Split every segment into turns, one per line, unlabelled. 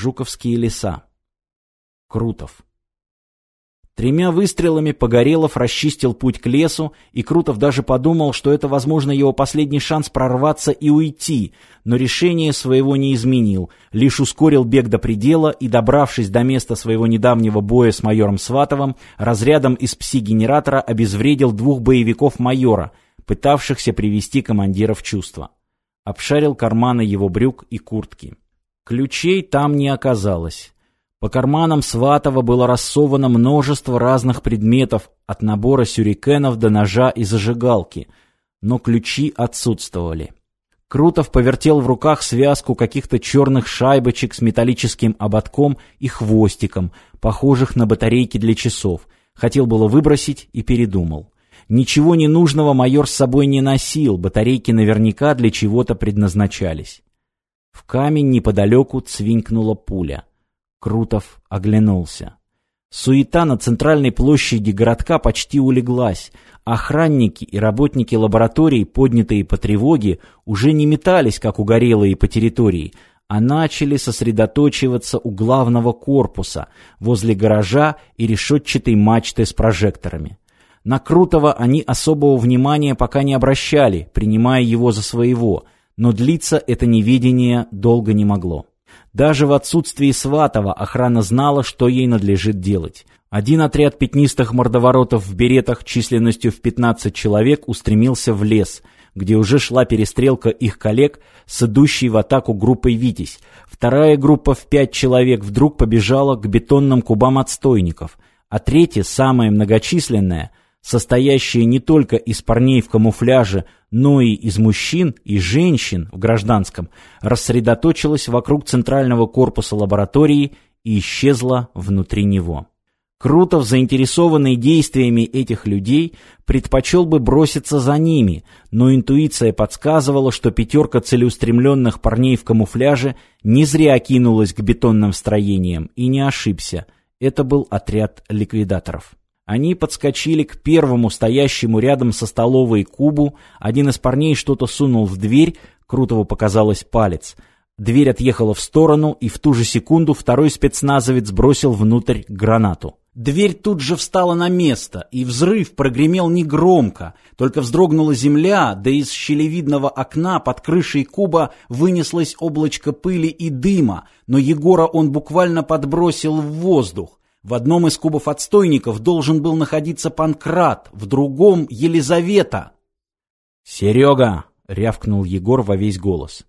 Жуковские леса. Крутов. Тремя выстрелами Погорелов расчистил путь к лесу, и Крутов даже подумал, что это, возможно, его последний шанс прорваться и уйти, но решение своего не изменил, лишь ускорил бег до предела и, добравшись до места своего недавнего боя с майором Сватовым, разрядом из пси-генератора обезвредил двух боевиков майора, пытавшихся привести командира в чувство. Обшарил карманы его брюк и куртки. Ключей там не оказалось. По карманам Сватова было рассовано множество разных предметов, от набора сюрикенов до ножа и зажигалки, но ключи отсутствовали. Крутов повертел в руках связку каких-то черных шайбочек с металлическим ободком и хвостиком, похожих на батарейки для часов. Хотел было выбросить и передумал. Ничего ненужного майор с собой не носил, батарейки наверняка для чего-то предназначались. В камень неподалеку цвинькнула пуля. Крутов оглянулся. Суета на центральной площади городка почти улеглась. Охранники и работники лабораторий, поднятые по тревоге, уже не метались, как угорелые по территории, а начали сосредоточиваться у главного корпуса, возле гаража и решетчатой мачты с прожекторами. На Крутого они особого внимания пока не обращали, принимая его за своего, но длиться это неведение долго не могло. Даже в отсутствии Сватова охрана знала, что ей надлежит делать. Один отряд пятнистых мордоворотов в беретах численностью в 15 человек устремился в лес, где уже шла перестрелка их коллег с идущей в атаку группой «Витязь». Вторая группа в пять человек вдруг побежала к бетонным кубам отстойников, а третья, самая многочисленная, состоящая не только из парней в камуфляже, но и из мужчин и женщин в гражданском, рассредоточилась вокруг центрального корпуса лаборатории и исчезла внутри него. Крутов, заинтересованный действиями этих людей, предпочел бы броситься за ними, но интуиция подсказывала, что пятерка целеустремленных парней в камуфляже не зря кинулась к бетонным строениям и не ошибся. Это был отряд ликвидаторов. Они подскочили к первому стоящему рядом со столовой кубу. Один из парней что-то сунул в дверь, Крутову показалось палец. Дверь отъехала в сторону, и в ту же секунду второй спецназовец бросил внутрь гранату. Дверь тут же встала на место, и взрыв прогремел негромко, только вздрогнула земля, да из щелевидного окна под крышей куба вынеслось облачко пыли и дыма, но Егора он буквально подбросил в воздух. В одном из кубов отстойников должен был находиться Панкрат, в другом — Елизавета. «Серега!» — рявкнул Егор во весь голос.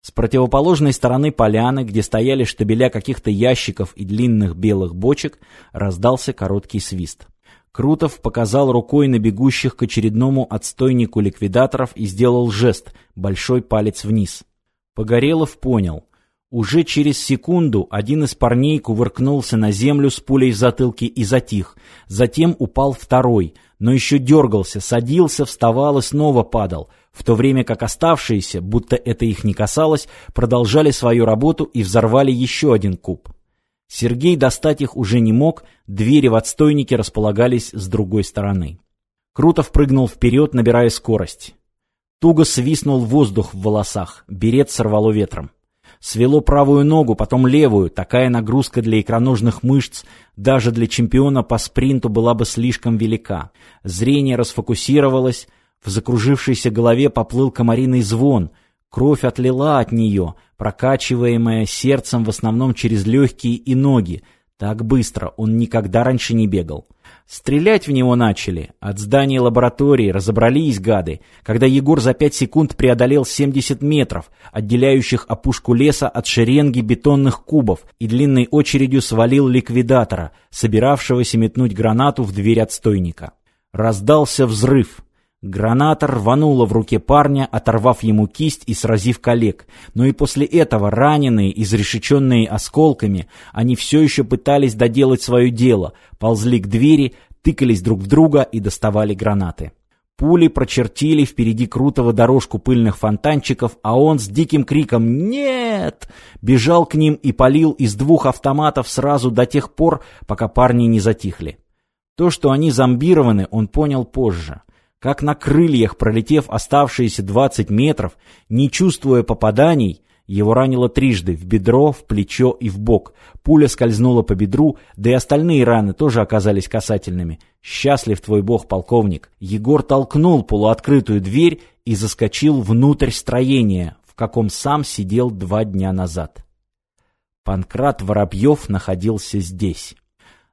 С противоположной стороны поляны, где стояли штабеля каких-то ящиков и длинных белых бочек, раздался короткий свист. Крутов показал рукой на бегущих к очередному отстойнику ликвидаторов и сделал жест, большой палец вниз. Погорелов понял. Уже через секунду один из парней кувыркнулся на землю с пулей в затылке и затих. Затем упал второй, но еще дергался, садился, вставал и снова падал, в то время как оставшиеся, будто это их не касалось, продолжали свою работу и взорвали еще один куб. Сергей достать их уже не мог, двери в отстойнике располагались с другой стороны. Крутов прыгнул вперед, набирая скорость. Туго свистнул воздух в волосах, берет сорвало ветром. Свело правую ногу, потом левую. Такая нагрузка для икроножных мышц даже для чемпиона по спринту была бы слишком велика. Зрение расфокусировалось, в закружившейся голове поплыл комариный звон. Кровь отлила от нее, прокачиваемая сердцем в основном через легкие и ноги. Так быстро он никогда раньше не бегал. Стрелять в него начали. От здания лаборатории разобрались гады, когда Егор за пять секунд преодолел 70 метров, отделяющих опушку леса от шеренги бетонных кубов, и длинной очередью свалил ликвидатора, собиравшегося метнуть гранату в дверь отстойника. Раздался взрыв. Граната рванула в руке парня, оторвав ему кисть и сразив коллег. Но и после этого, раненые, изрешеченные осколками, они все еще пытались доделать свое дело, ползли к двери, тыкались друг в друга и доставали гранаты. Пули прочертили впереди крутого дорожку пыльных фонтанчиков, а он с диким криком «Нет!» бежал к ним и палил из двух автоматов сразу до тех пор, пока парни не затихли. То, что они зомбированы, он понял позже как на крыльях, пролетев оставшиеся 20 метров, не чувствуя попаданий, Его ранило трижды – в бедро, в плечо и в бок. Пуля скользнула по бедру, да и остальные раны тоже оказались касательными. «Счастлив твой бог, полковник!» Егор толкнул полуоткрытую дверь и заскочил внутрь строения, в каком сам сидел два дня назад. Панкрат Воробьев находился здесь.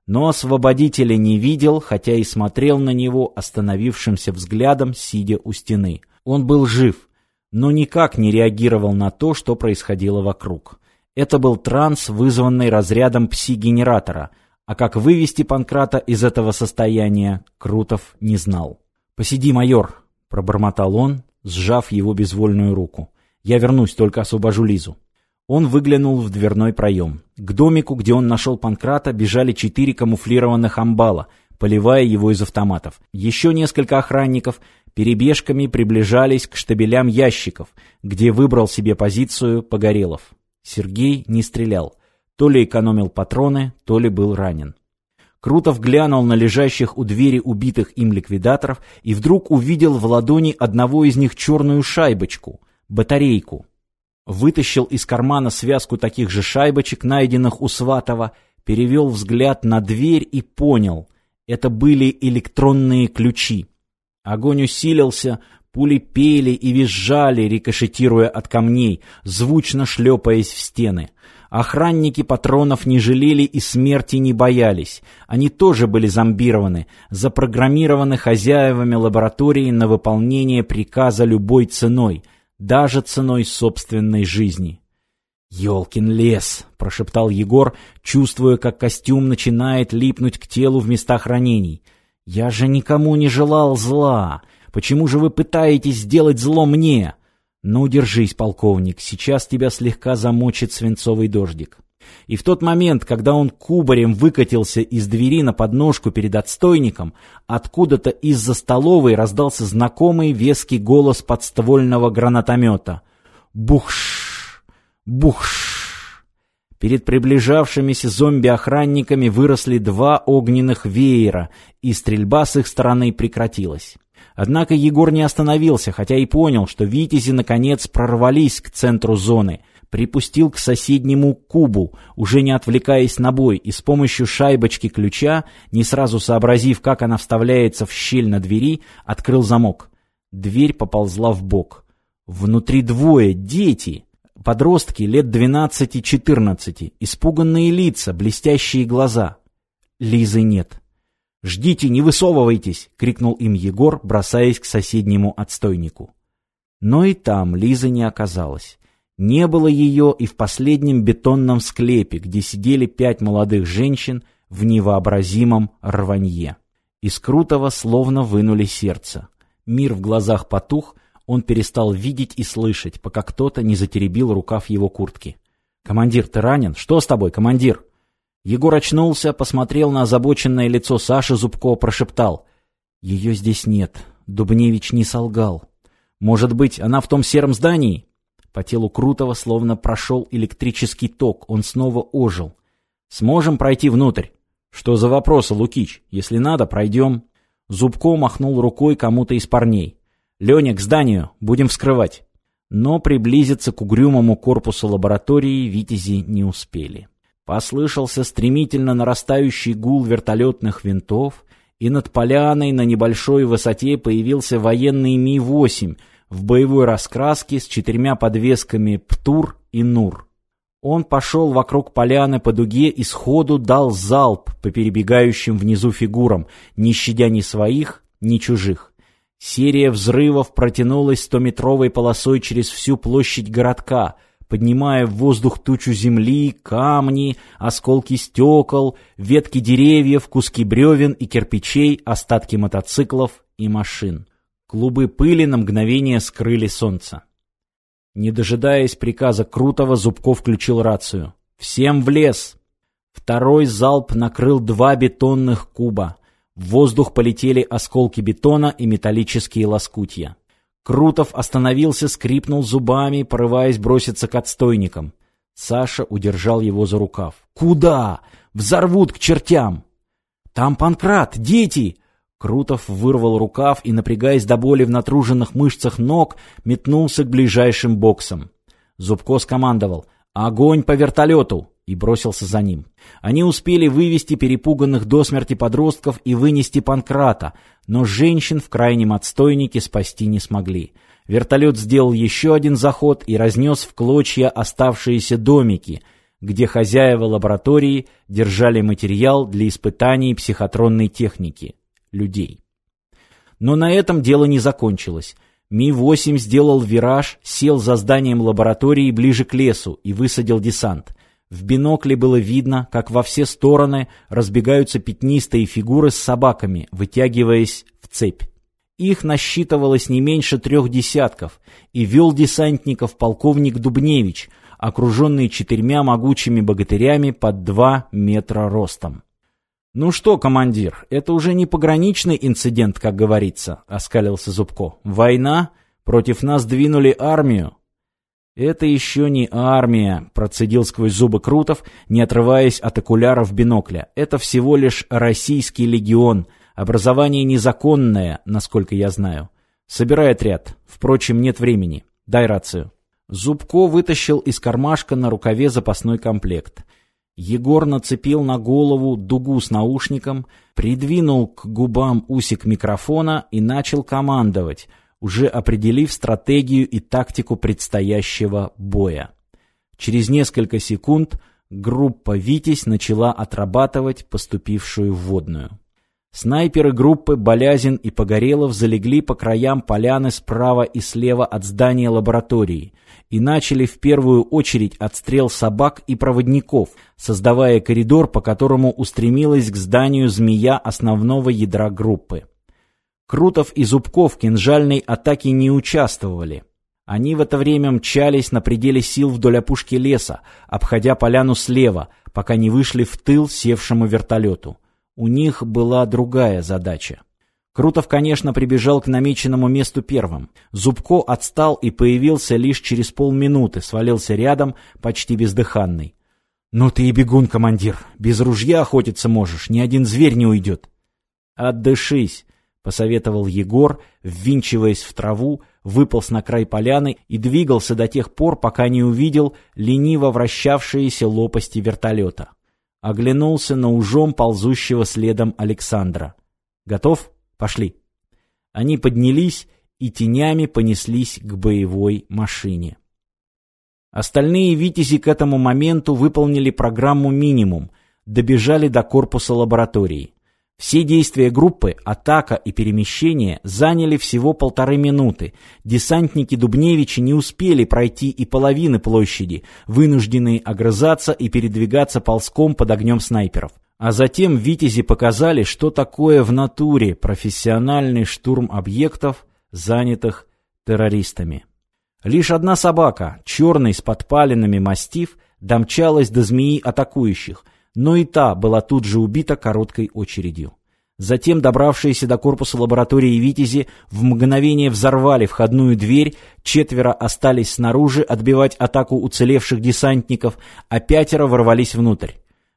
Но освободителя не видел, хотя и смотрел на него остановившимся взглядом, сидя у стены. Он был жив, но никак не реагировал на то, что происходило вокруг. Это был транс, вызванный разрядом пси-генератора, а как вывести Панкрата из этого состояния, Крутов не знал. «Посиди, майор», — пробормотал он, сжав его безвольную руку. «Я вернусь, только освобожу Лизу». Он выглянул в дверной проем. К домику, где он нашел Панкрата, бежали четыре камуфлированных амбала, поливая его из автоматов. Еще несколько охранников перебежками приближались к штабелям ящиков, где выбрал себе позицию Погорелов. Сергей не стрелял. То ли экономил патроны, то ли был ранен. Крутов глянул на лежащих у двери убитых им ликвидаторов и вдруг увидел в ладони одного из них черную шайбочку, батарейку. Вытащил из кармана связку таких же шайбочек, найденных у Сватова, перевел взгляд на дверь и понял — это были электронные ключи. Огонь усилился, пули пели и визжали, рикошетируя от камней, звучно шлепаясь в стены. Охранники патронов не жалели и смерти не боялись. Они тоже были зомбированы, запрограммированы хозяевами лаборатории на выполнение приказа любой ценой — даже ценой собственной жизни. «Елкин лес!» — прошептал Егор, чувствуя, как костюм начинает липнуть к телу в местах ранений. «Я же никому не желал зла! Почему же вы пытаетесь сделать зло мне?» «Ну, держись, полковник, сейчас тебя слегка замочит свинцовый дождик». И в тот момент, когда он кубарем выкатился из двери на подножку перед отстойником, откуда-то из-за столовой раздался знакомый веский голос подствольного гранатомета. «Бухш! Бухш!» Перед приближавшимися зомби-охранниками выросли два огненных веера, и стрельба с их стороны прекратилась. Однако Егор не остановился, хотя и понял, что витязи наконец прорвались к центру зоны — припустил к соседнему кубу, уже не отвлекаясь на бой, и с помощью шайбочки ключа, не сразу сообразив, как она вставляется в щель на двери, открыл замок. Дверь поползла в бок. Внутри двое, дети, подростки лет двенадцати-четырнадцати, испуганные лица, блестящие глаза. Лизы нет. «Ждите, не высовывайтесь!» — крикнул им Егор, бросаясь к соседнему отстойнику. Но и там Лизы не оказалось. Не было ее и в последнем бетонном склепе, где сидели пять молодых женщин в невообразимом рванье. Из Крутого словно вынули сердце. Мир в глазах потух, он перестал видеть и слышать, пока кто-то не затеребил рукав его куртки. «Командир, ты ранен? Что с тобой, командир?» Егор очнулся, посмотрел на озабоченное лицо Саши Зубко, прошептал. «Ее здесь нет. Дубневич не солгал. Может быть, она в том сером здании?» По телу Крутого словно прошел электрический ток, он снова ожил. «Сможем пройти внутрь?» «Что за вопросы, Лукич? Если надо, пройдем». Зубко махнул рукой кому-то из парней. «Леня, к зданию, будем вскрывать». Но приблизиться к угрюмому корпусу лаборатории витязи не успели. Послышался стремительно нарастающий гул вертолетных винтов, и над поляной на небольшой высоте появился военный Ми-8 в боевой раскраске с четырьмя подвесками «Птур» и «Нур». Он пошел вокруг поляны по дуге и сходу дал залп по перебегающим внизу фигурам, не щадя ни своих, ни чужих. Серия взрывов протянулась стометровой полосой через всю площадь городка, поднимая в воздух тучу земли, камни, осколки стекол, ветки деревьев, куски бревен и кирпичей, остатки мотоциклов и машин. Клубы пыли на мгновение скрыли солнце. Не дожидаясь приказа Крутого, Зубков включил рацию. «Всем в лес!» Второй залп накрыл два бетонных куба. В воздух полетели осколки бетона и металлические лоскутья. Крутов остановился, скрипнул зубами, порываясь броситься к отстойникам. Саша удержал его за рукав. «Куда? Взорвут к чертям!» «Там Панкрат! Дети!» Крутов вырвал рукав и, напрягаясь до боли в натруженных мышцах ног, метнулся к ближайшим боксам. Зубко скомандовал «Огонь по вертолету!» и бросился за ним. Они успели вывести перепуганных до смерти подростков и вынести Панкрата, но женщин в крайнем отстойнике спасти не смогли. Вертолет сделал еще один заход и разнес в клочья оставшиеся домики, где хозяева лаборатории держали материал для испытаний психотронной техники – людей. Но на этом дело не закончилось. Ми-8 сделал вираж, сел за зданием лаборатории ближе к лесу и высадил десант. В бинокле было видно, как во все стороны разбегаются пятнистые фигуры с собаками, вытягиваясь в цепь. Их насчитывалось не меньше трех десятков, и вел десантников полковник Дубневич, окруженный четырьмя могучими богатырями под два метра ростом. «Ну что, командир, это уже не пограничный инцидент, как говорится», — оскалился Зубко. «Война? Против нас двинули армию». «Это еще не армия», — процедил сквозь зубы Крутов, не отрываясь от окуляров бинокля. «Это всего лишь российский легион. Образование незаконное, насколько я знаю. Собирай отряд. Впрочем, нет времени. Дай рацию». Зубко вытащил из кармашка на рукаве запасной комплект — Егор нацепил на голову дугу с наушником, придвинул к губам усик микрофона и начал командовать, уже определив стратегию и тактику предстоящего боя. Через несколько секунд группа «Витязь» начала отрабатывать поступившую вводную. Снайперы группы Болязин и Погорелов залегли по краям поляны справа и слева от здания лаборатории и начали в первую очередь отстрел собак и проводников, создавая коридор, по которому устремилась к зданию змея основного ядра группы. Крутов и Зубков в кинжальной атаке не участвовали. Они в это время мчались на пределе сил вдоль опушки леса, обходя поляну слева, пока не вышли в тыл севшему вертолету. У них была другая задача. Крутов, конечно, прибежал к намеченному месту первым. Зубко отстал и появился лишь через полминуты, свалился рядом, почти бездыханный. «Ну ты и бегун, командир. Без ружья охотиться можешь, ни один зверь не уйдет». «Отдышись», — посоветовал Егор, ввинчиваясь в траву, выполз на край поляны и двигался до тех пор, пока не увидел лениво вращавшиеся лопасти вертолета. Оглянулся на ужом ползущего следом Александра. «Готов? Пошли». Они поднялись и тенями понеслись к боевой машине. Остальные «Витязи» к этому моменту выполнили программу «Минимум», добежали до корпуса лаборатории. Все действия группы, атака и перемещение заняли всего полторы минуты. Десантники Дубневича не успели пройти и половины площади, вынужденные огрызаться и передвигаться ползком под огнем снайперов. А затем «Витязи» показали, что такое в натуре профессиональный штурм объектов, занятых террористами. Лишь одна собака, черный с подпаленными мастиф, домчалась до змеи атакующих, но и та была тут же убита короткой очередью. Затем добравшиеся до корпуса лаборатории «Витязи» в мгновение взорвали входную дверь, четверо остались снаружи отбивать атаку уцелевших десантников, а пятеро ворвались внутрь.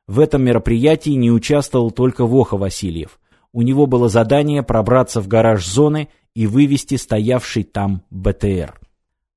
В этом мероприятии не участвовал только Воха Васильев. У него было задание пробраться в гараж зоны и вывести стоявший там БТР.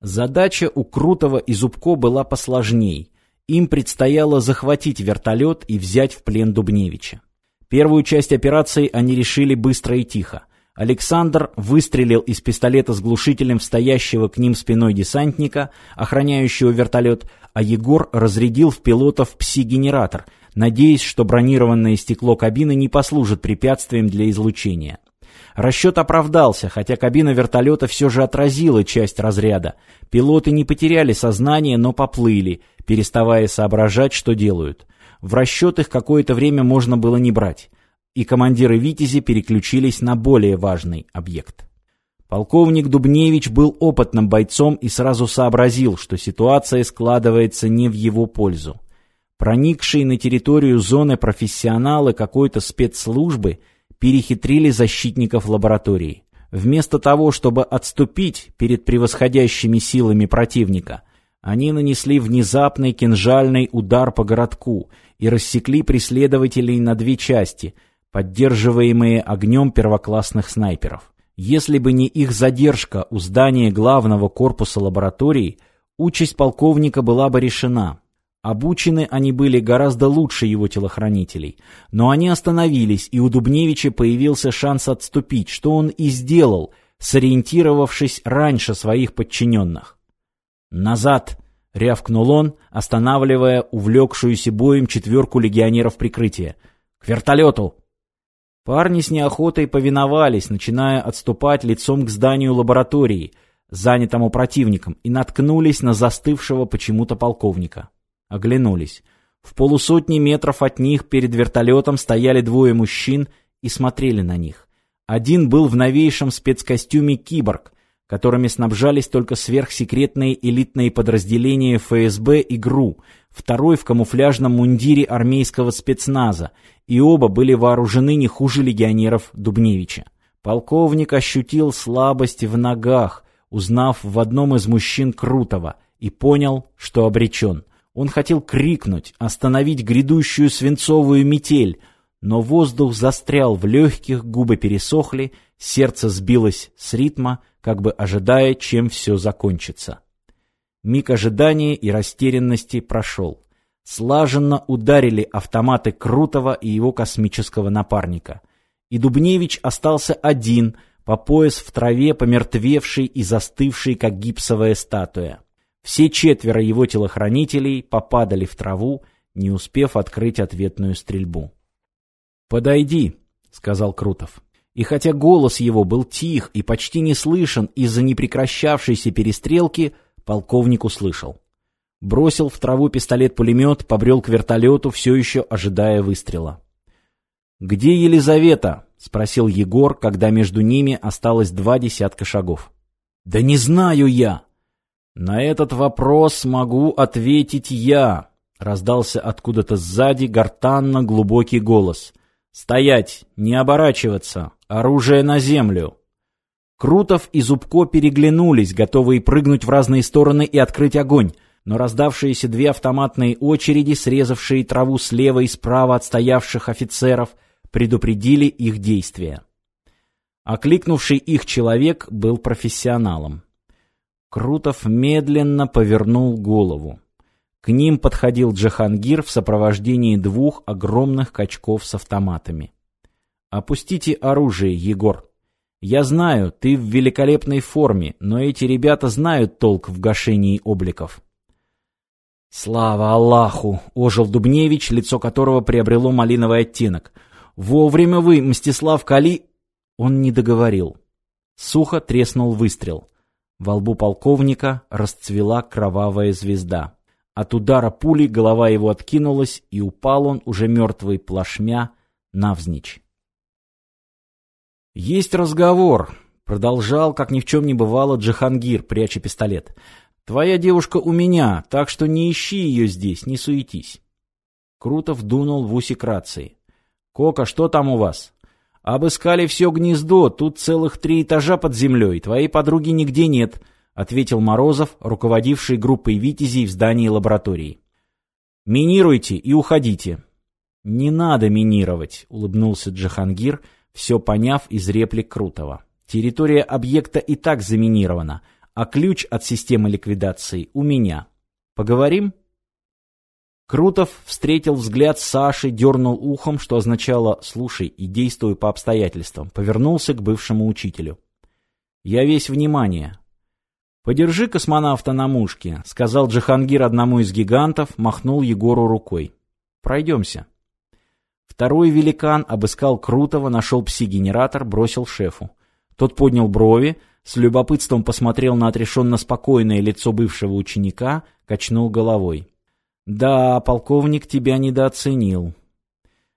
Задача у Крутого и Зубко была посложней. Им предстояло захватить вертолет и взять в плен Дубневича. Первую часть операции они решили быстро и тихо. Александр выстрелил из пистолета с глушителем в стоящего к ним спиной десантника, охраняющего вертолет, а Егор разрядил в пилотов пси-генератор, надеясь, что бронированное стекло кабины не послужит препятствием для излучения. Расчет оправдался, хотя кабина вертолета все же отразила часть разряда. Пилоты не потеряли сознание, но поплыли, переставая соображать, что делают. В расчет их какое-то время можно было не брать. И командиры «Витязи» переключились на более важный объект. Полковник Дубневич был опытным бойцом и сразу сообразил, что ситуация складывается не в его пользу. Проникшие на территорию зоны профессионалы какой-то спецслужбы – перехитрили защитников лаборатории. Вместо того, чтобы отступить перед превосходящими силами противника, они нанесли внезапный кинжальный удар по городку и рассекли преследователей на две части, поддерживаемые огнем первоклассных снайперов. Если бы не их задержка у здания главного корпуса лаборатории, участь полковника была бы решена. Обучены они были гораздо лучше его телохранителей, но они остановились, и у Дубневича появился шанс отступить, что он и сделал, сориентировавшись раньше своих подчиненных. «Назад!» — рявкнул он, останавливая увлекшуюся боем четверку легионеров прикрытия. «К вертолету!» Парни с неохотой повиновались, начиная отступать лицом к зданию лаборатории, занятому противником, и наткнулись на застывшего почему-то полковника. Оглянулись. В полусотни метров от них перед вертолетом стояли двое мужчин и смотрели на них. Один был в новейшем спецкостюме «Киборг», которыми снабжались только сверхсекретные элитные подразделения ФСБ и ГРУ, второй в камуфляжном мундире армейского спецназа, и оба были вооружены не хуже легионеров Дубневича. Полковник ощутил слабость в ногах, узнав в одном из мужчин Крутого, и понял, что обречен. Он хотел крикнуть, остановить грядущую свинцовую метель, но воздух застрял в легких, губы пересохли, сердце сбилось с ритма, как бы ожидая, чем все закончится. Миг ожидания и растерянности прошел. Слаженно ударили автоматы Крутого и его космического напарника. И Дубневич остался один, по пояс в траве, помертвевший и застывший, как гипсовая статуя. Все четверо его телохранителей попадали в траву, не успев открыть ответную стрельбу. «Подойди», — сказал Крутов. И хотя голос его был тих и почти не слышен из-за непрекращавшейся перестрелки, полковник услышал. Бросил в траву пистолет-пулемет, побрел к вертолету, все еще ожидая выстрела. «Где Елизавета?» — спросил Егор, когда между ними осталось два десятка шагов. «Да не знаю я!» «На этот вопрос могу ответить я», — раздался откуда-то сзади гортанно глубокий голос. «Стоять! Не оборачиваться! Оружие на землю!» Крутов и Зубко переглянулись, готовые прыгнуть в разные стороны и открыть огонь, но раздавшиеся две автоматные очереди, срезавшие траву слева и справа от стоявших офицеров, предупредили их действия. Окликнувший их человек был профессионалом. Крутов медленно повернул голову. К ним подходил Джахангир в сопровождении двух огромных качков с автоматами. «Опустите оружие, Егор. Я знаю, ты в великолепной форме, но эти ребята знают толк в гашении обликов». «Слава Аллаху!» — ожил Дубневич, лицо которого приобрело малиновый оттенок. «Вовремя вы, Мстислав Кали...» Он не договорил. Сухо треснул выстрел. Во лбу полковника расцвела кровавая звезда. От удара пули голова его откинулась, и упал он, уже мертвый плашмя, навзничь. «Есть разговор», — продолжал, как ни в чем не бывало, Джихангир, пряча пистолет. «Твоя девушка у меня, так что не ищи ее здесь, не суетись». Крутов дунул в усик рации. «Кока, что там у вас?» «Обыскали все гнездо, тут целых три этажа под землей, твоей подруги нигде нет», — ответил Морозов, руководивший группой «Витязей» в здании лаборатории. «Минируйте и уходите». «Не надо минировать», — улыбнулся Джахангир, все поняв из реплик Крутого. «Территория объекта и так заминирована, а ключ от системы ликвидации у меня. Поговорим?» Крутов встретил взгляд Саши, дернул ухом, что означало «слушай и действуй по обстоятельствам», повернулся к бывшему учителю. «Я весь внимание». «Подержи космонавта на мушке», — сказал Джихангир одному из гигантов, махнул Егору рукой. «Пройдемся». Второй великан обыскал Крутого, нашел пси-генератор, бросил шефу. Тот поднял брови, с любопытством посмотрел на отрешенно спокойное лицо бывшего ученика, качнул головой. Да, полковник тебя недооценил.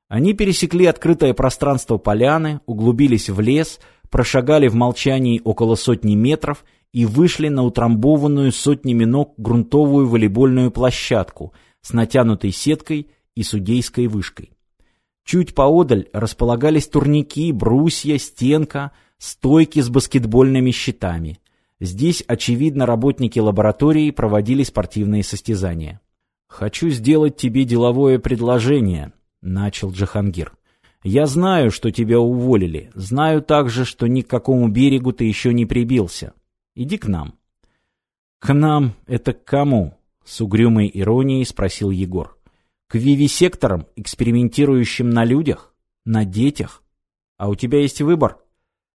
Они пересекли открытое пространство поляны, углубились в лес, прошагали в молчании около сотни метров и вышли на утрамбованную сотнями ног грунтовую волейбольную площадку с натянутой сеткой и судейской вышкой. Чуть поодаль располагались турники, брусья, стенка, стойки с баскетбольными щитами. Здесь, очевидно, работники лаборатории проводили спортивные состязания. «Хочу сделать тебе деловое предложение», — начал Джахангир. «Я знаю, что тебя уволили. Знаю также, что ни к какому берегу ты еще не прибился. Иди к нам». «К нам это к кому?» — с угрюмой иронией спросил Егор. «К вивисекторам, экспериментирующим на людях? На детях? А у тебя есть выбор?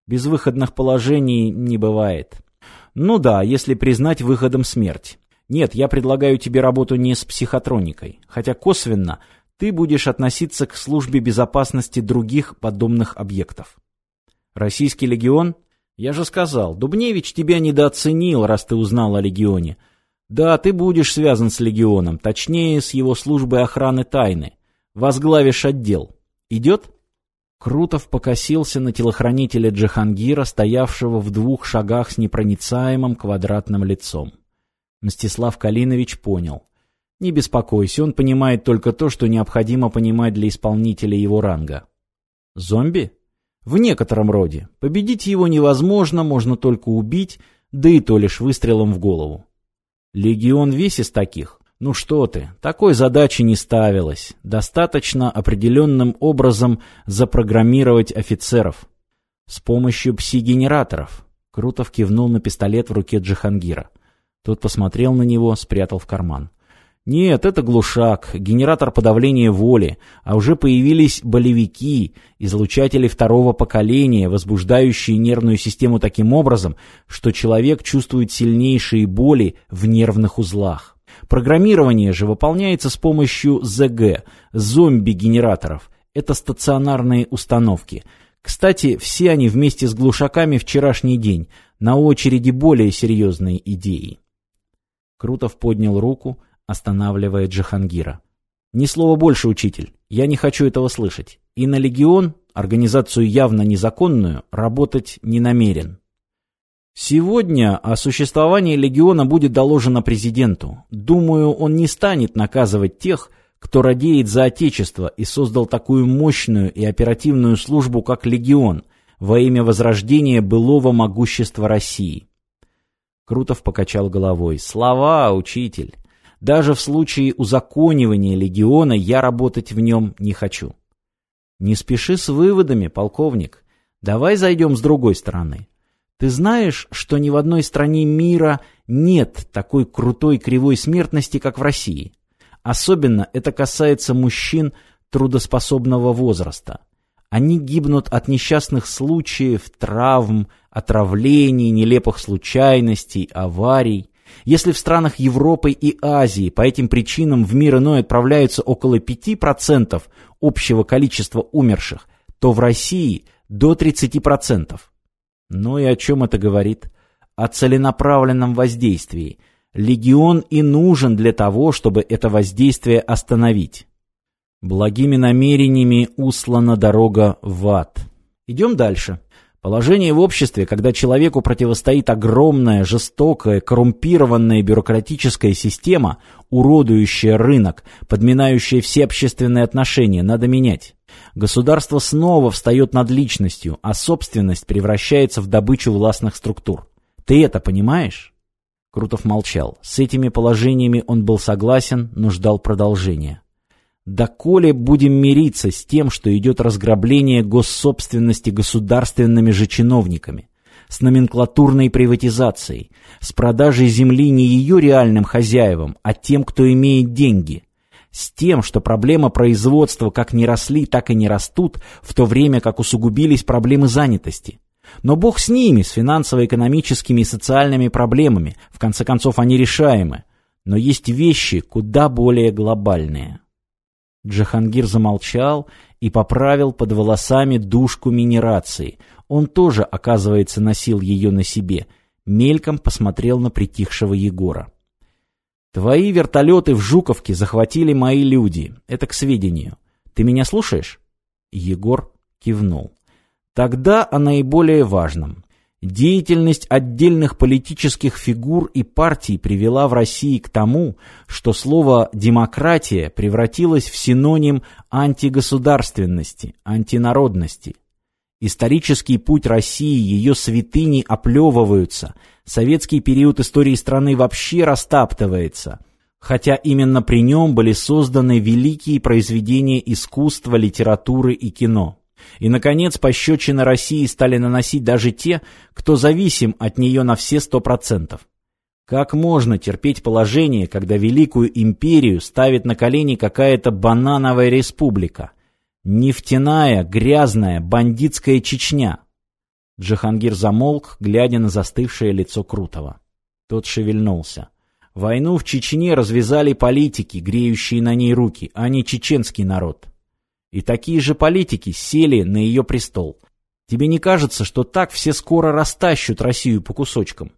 Безвыходных положений не бывает». «Ну да, если признать выходом смерть. Нет, я предлагаю тебе работу не с психотроникой, хотя косвенно ты будешь относиться к службе безопасности других подобных объектов. Российский легион? Я же сказал, Дубневич тебя недооценил, раз ты узнал о легионе. Да, ты будешь связан с легионом, точнее, с его службой охраны тайны. Возглавишь отдел. Идет? Крутов покосился на телохранителя Джахангира, стоявшего в двух шагах с непроницаемым квадратным лицом. Мстислав Калинович понял. Не беспокойся, он понимает только то, что необходимо понимать для исполнителя его ранга. Зомби? В некотором роде. Победить его невозможно, можно только убить, да и то лишь выстрелом в голову. Легион весь из таких. Ну что ты, такой задачи не ставилось. Достаточно определенным образом запрограммировать офицеров. С помощью пси-генераторов. Крутов кивнул на пистолет в руке Джихангира. Тот посмотрел на него, спрятал в карман. Нет, это глушак, генератор подавления воли, а уже появились болевики, излучатели второго поколения, возбуждающие нервную систему таким образом, что человек чувствует сильнейшие боли в нервных узлах. Программирование же выполняется с помощью ЗГ, зомби-генераторов. Это стационарные установки. Кстати, все они вместе с глушаками вчерашний день, на очереди более серьезные идеи. Крутов поднял руку, останавливая Джахангира. «Ни слова больше, учитель. Я не хочу этого слышать. И на легион, организацию явно незаконную, работать не намерен». Сегодня о существовании легиона будет доложено президенту. Думаю, он не станет наказывать тех, кто радеет за Отечество и создал такую мощную и оперативную службу, как легион, во имя возрождения былого могущества России. Крутов покачал головой. «Слова, учитель. Даже в случае узаконивания легиона я работать в нем не хочу. Не спеши с выводами, полковник. Давай зайдем с другой стороны. Ты знаешь, что ни в одной стране мира нет такой крутой кривой смертности, как в России. Особенно это касается мужчин трудоспособного возраста. Они гибнут от несчастных случаев, травм, отравлений, нелепых случайностей, аварий. Если в странах Европы и Азии по этим причинам в мир иной отправляются около 5% общего количества умерших, то в России до 30%. Ну и о чем это говорит? О целенаправленном воздействии. Легион и нужен для того, чтобы это воздействие остановить. Благими намерениями услана дорога в ад. Идем дальше. Положение в обществе, когда человеку противостоит огромная, жестокая, коррумпированная бюрократическая система, уродующая рынок, подминающая все общественные отношения, надо менять. Государство снова встает над личностью, а собственность превращается в добычу властных структур. Ты это понимаешь? Крутов молчал. С этими положениями он был согласен, но ждал продолжения. Доколе будем мириться с тем, что идет разграбление госсобственности государственными же чиновниками, с номенклатурной приватизацией, с продажей земли не ее реальным хозяевам, а тем, кто имеет деньги, с тем, что проблема производства как не росли, так и не растут, в то время как усугубились проблемы занятости. Но бог с ними, с финансово-экономическими и социальными проблемами, в конце концов они решаемы. Но есть вещи куда более глобальные. Джахангир замолчал и поправил под волосами душку минерации. Он тоже, оказывается, носил ее на себе. Мельком посмотрел на притихшего Егора. «Твои вертолеты в Жуковке захватили мои люди. Это к сведению. Ты меня слушаешь?» Егор кивнул. «Тогда о наиболее важном. Деятельность отдельных политических фигур и партий привела в России к тому, что слово «демократия» превратилось в синоним антигосударственности, антинародности. Исторический путь России, ее святыни оплевываются, советский период истории страны вообще растаптывается, хотя именно при нем были созданы великие произведения искусства, литературы и кино. И, наконец, пощечины России стали наносить даже те, кто зависим от нее на все сто процентов. Как можно терпеть положение, когда великую империю ставит на колени какая-то банановая республика? Нефтяная, грязная, бандитская Чечня. Джахангир замолк, глядя на застывшее лицо Крутого. Тот шевельнулся. Войну в Чечне развязали политики, греющие на ней руки, а не чеченский народ. И такие же политики сели на ее престол. Тебе не кажется, что так все скоро растащут Россию по кусочкам?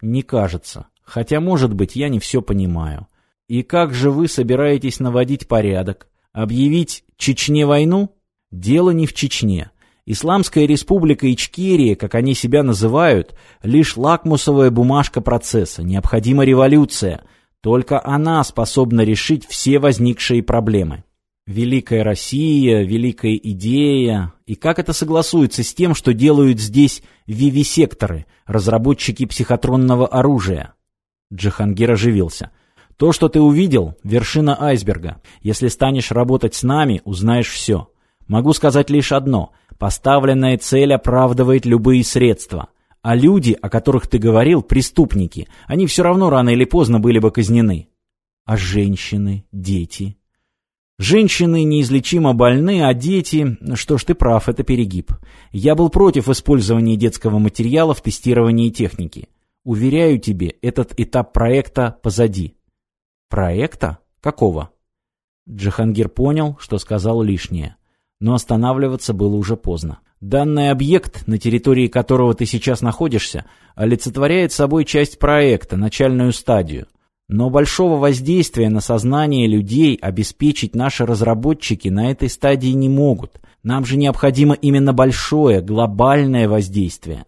Не кажется. Хотя, может быть, я не все понимаю. И как же вы собираетесь наводить порядок? Объявить Чечне войну? Дело не в Чечне. Исламская республика Ичкерия, как они себя называют, лишь лакмусовая бумажка процесса, необходима революция. Только она способна решить все возникшие проблемы. Великая Россия, великая идея. И как это согласуется с тем, что делают здесь вивисекторы, разработчики психотронного оружия? Джихангир оживился. То, что ты увидел, вершина айсберга. Если станешь работать с нами, узнаешь все. Могу сказать лишь одно. Поставленная цель оправдывает любые средства. А люди, о которых ты говорил, преступники. Они все равно рано или поздно были бы казнены. А женщины, дети? Женщины неизлечимо больны, а дети... Что ж, ты прав, это перегиб. Я был против использования детского материала в тестировании техники. Уверяю тебе, этот этап проекта позади. Проекта? Какого? Джахангир понял, что сказал лишнее но останавливаться было уже поздно. Данный объект, на территории которого ты сейчас находишься, олицетворяет собой часть проекта, начальную стадию. Но большого воздействия на сознание людей обеспечить наши разработчики на этой стадии не могут. Нам же необходимо именно большое, глобальное воздействие.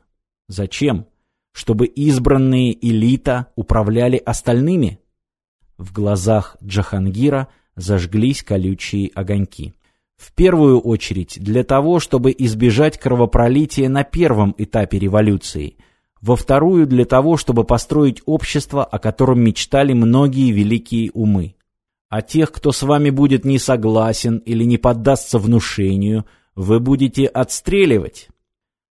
Зачем? Чтобы избранные элита управляли остальными? В глазах Джахангира зажглись колючие огоньки. В первую очередь для того, чтобы избежать кровопролития на первом этапе революции, во вторую для того, чтобы построить общество, о котором мечтали многие великие умы. А тех, кто с вами будет не согласен или не поддастся внушению, вы будете отстреливать.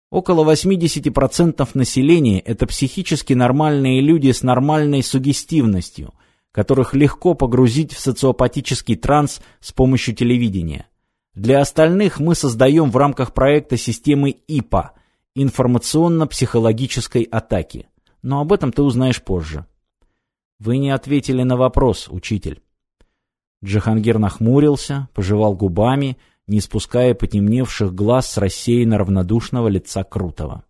Около 80% населения – это психически нормальные люди с нормальной сугестивностью, которых легко погрузить в социопатический транс с помощью телевидения. Для остальных мы создаем в рамках проекта системы ИПА – информационно-психологической атаки. Но об этом ты узнаешь позже. Вы не ответили на вопрос, учитель. Джахангир нахмурился, пожевал губами, не спуская потемневших глаз с рассеянно равнодушного лица Крутого.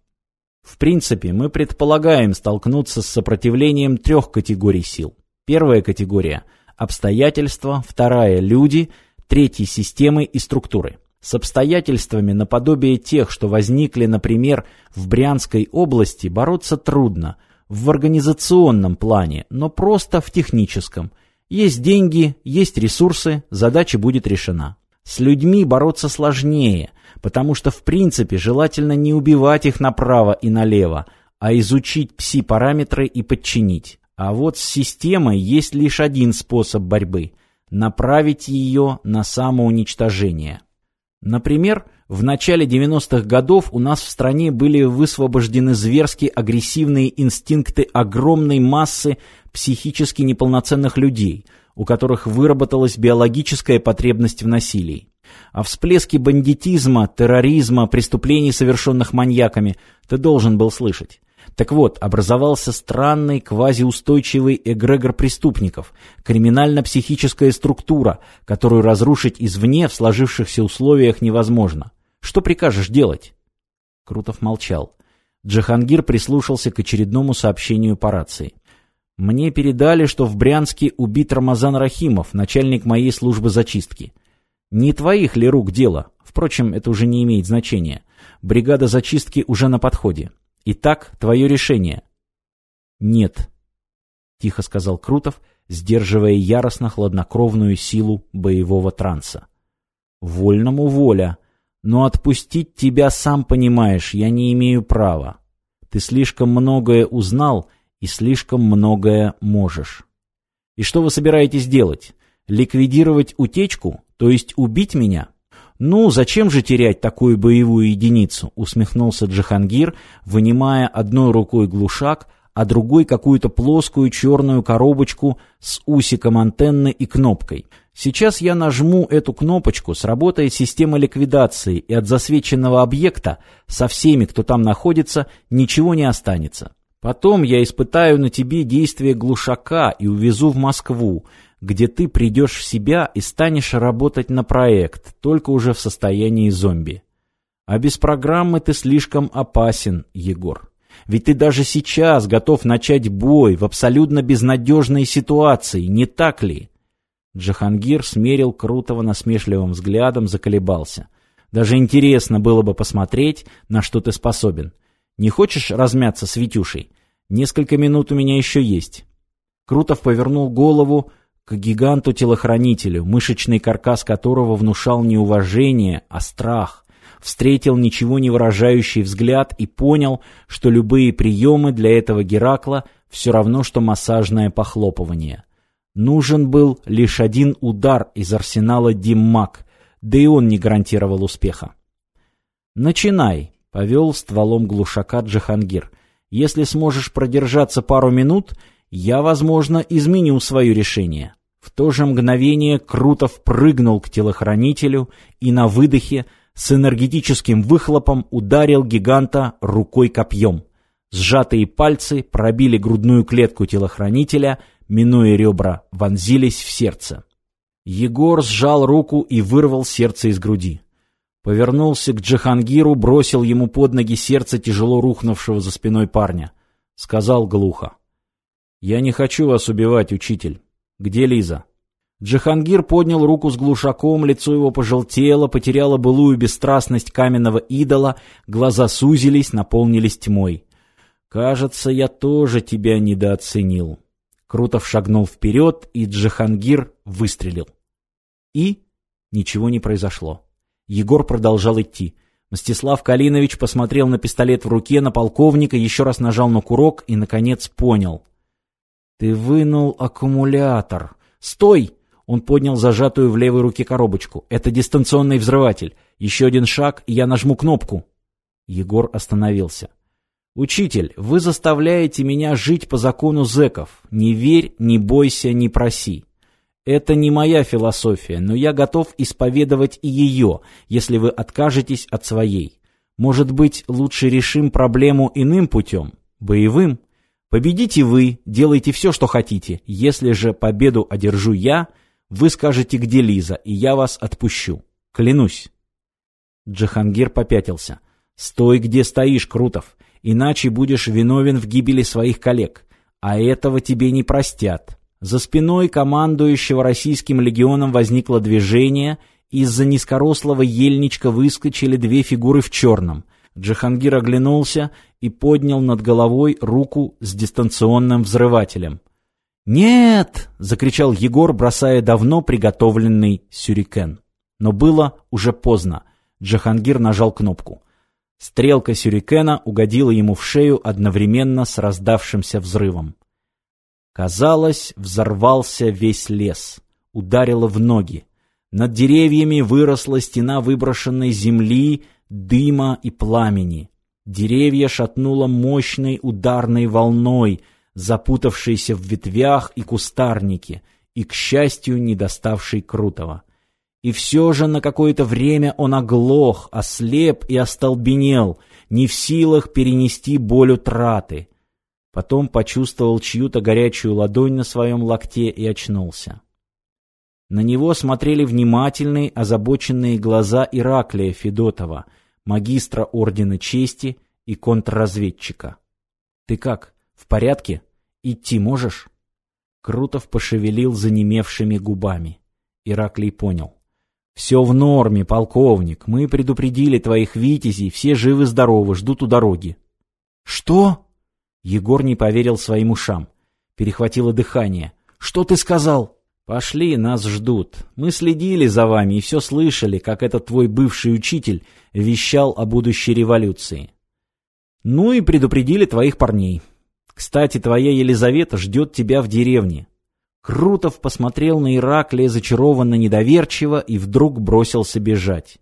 В принципе, мы предполагаем столкнуться с сопротивлением трех категорий сил. Первая категория – обстоятельства, вторая – люди – третьей системы и структуры. С обстоятельствами наподобие тех, что возникли, например, в Брянской области, бороться трудно, в организационном плане, но просто в техническом. Есть деньги, есть ресурсы, задача будет решена. С людьми бороться сложнее, потому что в принципе желательно не убивать их направо и налево, а изучить пси-параметры и подчинить. А вот с системой есть лишь один способ борьбы направить ее на самоуничтожение. Например, в начале 90-х годов у нас в стране были высвобождены зверски агрессивные инстинкты огромной массы психически неполноценных людей, у которых выработалась биологическая потребность в насилии. О всплеске бандитизма, терроризма, преступлений, совершенных маньяками, ты должен был слышать. Так вот, образовался странный квазиустойчивый эгрегор преступников, криминально-психическая структура, которую разрушить извне в сложившихся условиях невозможно. Что прикажешь делать? Крутов молчал. Джахангир прислушался к очередному сообщению по рации. «Мне передали, что в Брянске убит Рамазан Рахимов, начальник моей службы зачистки. Не твоих ли рук дело? Впрочем, это уже не имеет значения. Бригада зачистки уже на подходе. Итак, твое решение. Нет, тихо сказал Крутов, сдерживая яростно хладнокровную силу боевого транса. Вольному воля, но отпустить тебя, сам понимаешь, я не имею права. Ты слишком многое узнал и слишком многое можешь. И что вы собираетесь делать? Ликвидировать утечку, то есть убить меня? «Ну, зачем же терять такую боевую единицу?» — усмехнулся Джахангир, вынимая одной рукой глушак, а другой какую-то плоскую черную коробочку с усиком антенны и кнопкой. Сейчас я нажму эту кнопочку, сработает система ликвидации, и от засвеченного объекта со всеми, кто там находится, ничего не останется. Потом я испытаю на тебе действие глушака и увезу в Москву, где ты придешь в себя и станешь работать на проект, только уже в состоянии зомби. А без программы ты слишком опасен, Егор. Ведь ты даже сейчас готов начать бой в абсолютно безнадежной ситуации, не так ли? Джахангир смерил Крутого насмешливым взглядом, заколебался. Даже интересно было бы посмотреть, на что ты способен. Не хочешь размяться с Витюшей? Несколько минут у меня еще есть. Крутов повернул голову к гиганту-телохранителю, мышечный каркас которого внушал не уважение, а страх. Встретил ничего не выражающий взгляд и понял, что любые приемы для этого Геракла все равно, что массажное похлопывание. Нужен был лишь один удар из арсенала Диммак, да и он не гарантировал успеха. «Начинай», — повел стволом глушака Джахангир. «Если сможешь продержаться пару минут, я, возможно, изменю свое решение». В то же мгновение Крутов прыгнул к телохранителю и на выдохе с энергетическим выхлопом ударил гиганта рукой-копьем. Сжатые пальцы пробили грудную клетку телохранителя, минуя ребра, вонзились в сердце. Егор сжал руку и вырвал сердце из груди. Повернулся к Джахангиру, бросил ему под ноги сердце тяжело рухнувшего за спиной парня. Сказал глухо. «Я не хочу вас убивать, учитель. Где Лиза?» Джихангир поднял руку с глушаком, лицо его пожелтело, потеряло былую бесстрастность каменного идола, глаза сузились, наполнились тьмой. «Кажется, я тоже тебя недооценил». Крутов шагнул вперед, и Джихангир выстрелил. И ничего не произошло. Егор продолжал идти. Мстислав Калинович посмотрел на пистолет в руке, на полковника, еще раз нажал на курок и, наконец, понял. «Ты вынул аккумулятор. Стой!» Он поднял зажатую в левой руке коробочку. «Это дистанционный взрыватель. Еще один шаг, и я нажму кнопку». Егор остановился. «Учитель, вы заставляете меня жить по закону зэков. Не верь, не бойся, не проси. Это не моя философия, но я готов исповедовать и ее, если вы откажетесь от своей. Может быть, лучше решим проблему иным путем, боевым?» Победите вы, делайте все, что хотите. Если же победу одержу я, вы скажете, где Лиза, и я вас отпущу. Клянусь. Джахангир попятился. Стой, где стоишь, Крутов, иначе будешь виновен в гибели своих коллег. А этого тебе не простят. За спиной командующего российским легионом возникло движение, из-за низкорослого ельничка выскочили две фигуры в черном — Джихангир оглянулся и поднял над головой руку с дистанционным взрывателем. «Нет!» — закричал Егор, бросая давно приготовленный сюрикен. Но было уже поздно. Джахангир нажал кнопку. Стрелка сюрикена угодила ему в шею одновременно с раздавшимся взрывом. Казалось, взорвался весь лес. Ударило в ноги. Над деревьями выросла стена выброшенной земли, дыма и пламени. Деревья шатнуло мощной ударной волной, запутавшейся в ветвях и кустарнике, и, к счастью, не доставшей Крутого. И все же на какое-то время он оглох, ослеп и остолбенел, не в силах перенести боль утраты. Потом почувствовал чью-то горячую ладонь на своем локте и очнулся. На него смотрели внимательные, озабоченные глаза Ираклия Федотова — магистра Ордена Чести и контрразведчика. «Ты как, в порядке? Идти можешь?» Крутов пошевелил занемевшими губами. Ираклий понял. «Все в норме, полковник. Мы предупредили твоих витязей, все живы-здоровы, ждут у дороги». «Что?» Егор не поверил своим ушам. Перехватило дыхание. «Что ты сказал?» «Пошли, нас ждут. Мы следили за вами и все слышали, как этот твой бывший учитель вещал о будущей революции. Ну и предупредили твоих парней. Кстати, твоя Елизавета ждет тебя в деревне». Крутов посмотрел на Ираклия зачарованно недоверчиво и вдруг бросился бежать.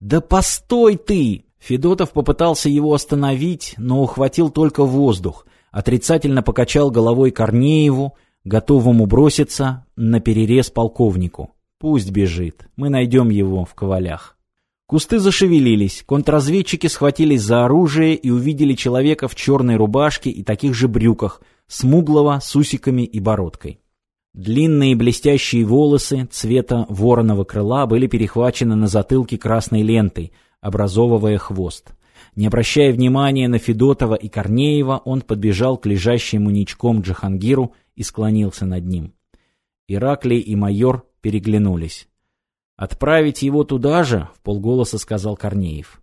«Да постой ты!» Федотов попытался его остановить, но ухватил только воздух, отрицательно покачал головой Корнееву, готовому броситься на перерез полковнику. Пусть бежит, мы найдем его в ковалях. Кусты зашевелились, контрразведчики схватились за оружие и увидели человека в черной рубашке и таких же брюках, смуглого, с усиками и бородкой. Длинные блестящие волосы цвета вороного крыла были перехвачены на затылке красной лентой, образовывая хвост. Не обращая внимания на Федотова и Корнеева, он подбежал к лежащему ничком Джахангиру и склонился над ним. Ираклий и майор переглянулись. «Отправить его туда же?» — в полголоса сказал Корнеев.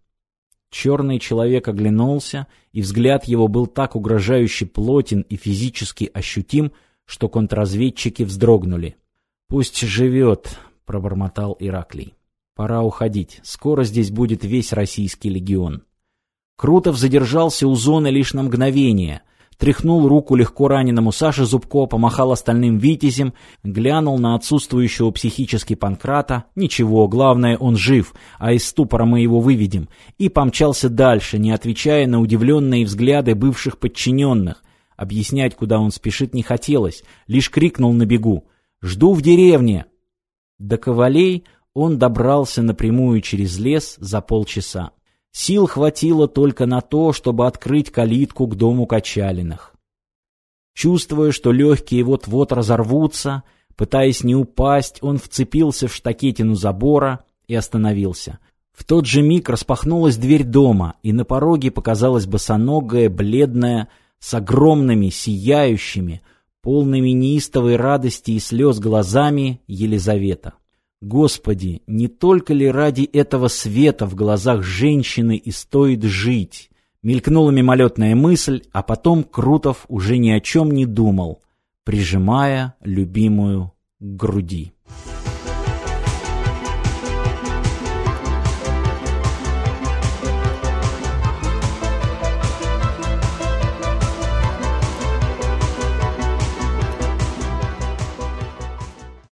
Черный человек оглянулся, и взгляд его был так угрожающе плотен и физически ощутим, что контрразведчики вздрогнули. «Пусть живет», — пробормотал Ираклий. «Пора уходить. Скоро здесь будет весь российский легион». Крутов задержался у зоны лишь на мгновение. Тряхнул руку легко раненому Саше Зубко, помахал остальным витязем, глянул на отсутствующего психически Панкрата. Ничего, главное, он жив, а из ступора мы его выведем. И помчался дальше, не отвечая на удивленные взгляды бывших подчиненных. Объяснять, куда он спешит, не хотелось, лишь крикнул на бегу «Жду в деревне!». До Ковалей он добрался напрямую через лес за полчаса. Сил хватило только на то, чтобы открыть калитку к дому Качалиных. Чувствуя, что легкие вот-вот разорвутся, пытаясь не упасть, он вцепился в штакетину забора и остановился. В тот же миг распахнулась дверь дома, и на пороге показалась босоногая, бледная, с огромными, сияющими, полными неистовой радости и слез глазами Елизавета. Господи, не только ли ради этого света в глазах женщины и стоит жить? Мелькнула мимолетная мысль, а потом Крутов уже ни о чем не думал, прижимая любимую к груди.